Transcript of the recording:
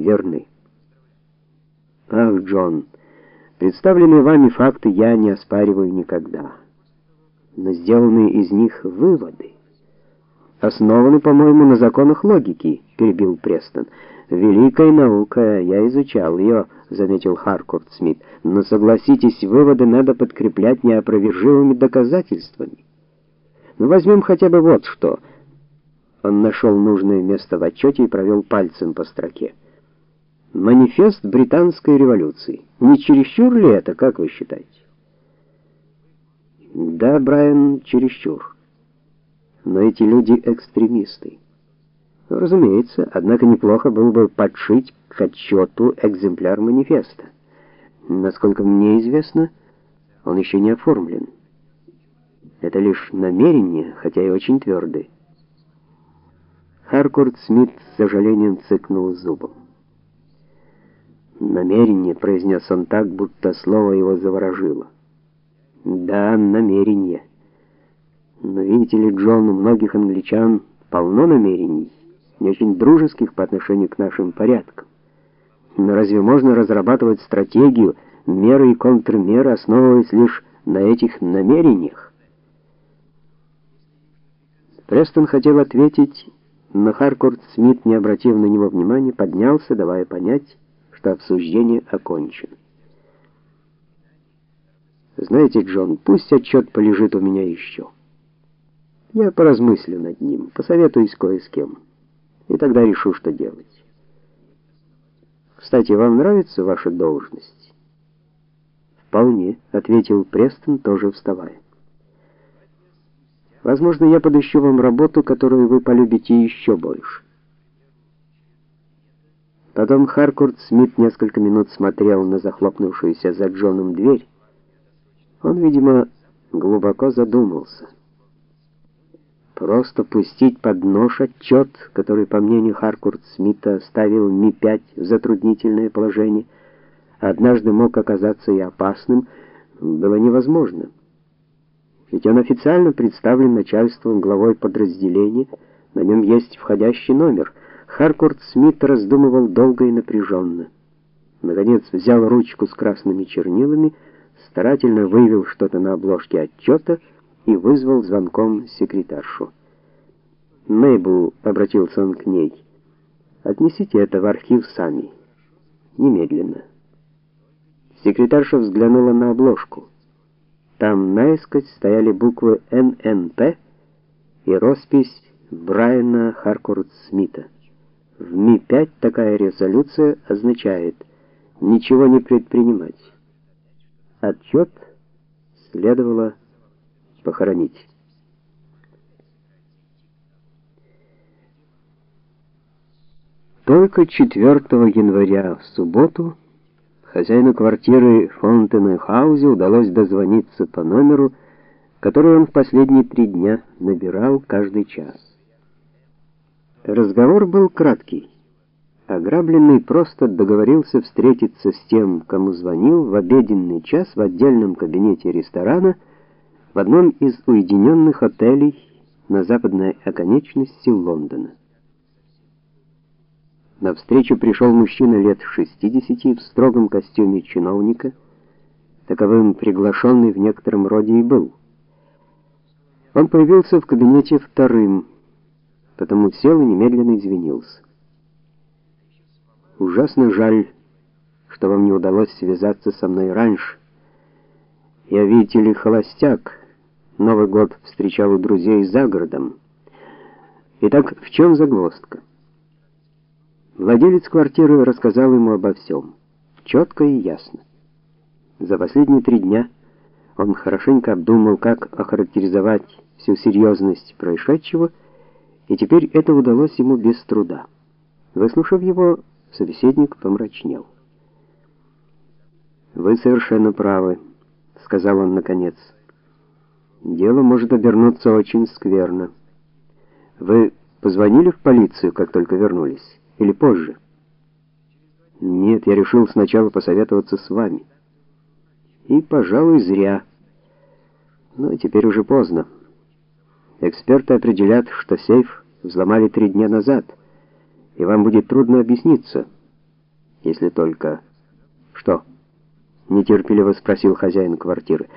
верны. Ах, Джон, представленные вами факты я не оспариваю никогда. Но сделанные из них выводы основаны, по-моему, на законах логики, перебил Престон. Великая наука, я изучал ее, заметил Харкорт Смит. Но согласитесь, выводы надо подкреплять неопровержимыми доказательствами. Ну возьмем хотя бы вот что. Он нашел нужное место в отчете и провел пальцем по строке. Манифест британской революции. Не чересчур ли это, как вы считаете? Да, Брайан, чересчур. Но эти люди экстремисты. Разумеется, однако неплохо было бы подшить к отчету экземпляр манифеста. Насколько мне известно, он еще не оформлен. Это лишь намерение, хотя и очень твердое. Харкорт Смит с сожалением цыкнул зубом. «Намерение», — произнес он так, будто слово его заворожило. «Да, намерение. Но видите ли, Джон, у многих англичан полно намерений, не очень дружеских по отношению к нашим порядкам. Но разве можно разрабатывать стратегию, меры и контрмеры, основываясь лишь на этих намерениях?» Престон хотел ответить, но Харкорт Смит, не обратив на него внимания, поднялся, давая понять, что обсуждение окончено. Знаете, Джон, пусть отчет полежит у меня еще. Я поразмыслю над ним, посоветуюсь кое с кем, и тогда решу, что делать. Кстати, вам нравится ваша должность? Вполне, ответил Престон, тоже вставая. Возможно, я подыщу вам работу, которую вы полюбите еще больше. Потом Харкурт Смит несколько минут смотрел на захлопнувшуюся за Джоном дверь. Он, видимо, глубоко задумался. Просто пустить под нож отчет, который, по мнению Харкурт Смита, ставил Ми-5 в затруднительное положение, однажды мог оказаться и опасным, было невозможно. Ведь он официально представлен начальством главой подразделения, на нем есть входящий номер. Харкорт Смит раздумывал долго и напряженно. Наконец взял ручку с красными чернилами, старательно вывел что-то на обложке отчета и вызвал звонком секретаршу. Мейбл обратился он к ней. Отнесите это в архив сами. Немедленно. Секретарша взглянула на обложку. Там наискось стояли буквы ННП и роспись Брайана Харкорт Смита. В Ми-5 такая резолюция означает ничего не предпринимать. Отчет следовало похоронить. Только 4 января в субботу Хозяину квартиры Фонтенхаузе удалось дозвониться по номеру, который он в последние три дня набирал каждый час. Разговор был краткий. Ограбленный просто договорился встретиться с тем, кому звонил в обеденный час в отдельном кабинете ресторана в одном из уединенных отелей на западной оконечности Лондона. На встречу пришел мужчина лет 60 в строгом костюме чиновника, таковым приглашенный в некотором роде и был. Он появился в кабинете вторым, потому сел и немедленно извинился. Ужасно жаль, что вам не удалось связаться со мной раньше. Я, видите ли, холостяк. Новый год встречал у друзей за городом. Итак, в чем загвоздка? Владелец квартиры рассказал ему обо всем, четко и ясно. За последние три дня он хорошенько обдумал, как охарактеризовать всю серьезность происшедшего, и теперь это удалось ему без труда. Выслушав его, собеседник помрачнел. «Вы совершенно правы», — сказал он наконец. «Дело может обернуться очень скверно. Вы позвонили в полицию, как только вернулись?» Или позже? Нет, я решил сначала посоветоваться с вами. И, пожалуй, зря. Но теперь уже поздно. Эксперты определят, что сейф взломали три дня назад, и вам будет трудно объясниться, Если только... Что? Нетерпеливо спросил хозяин квартиры.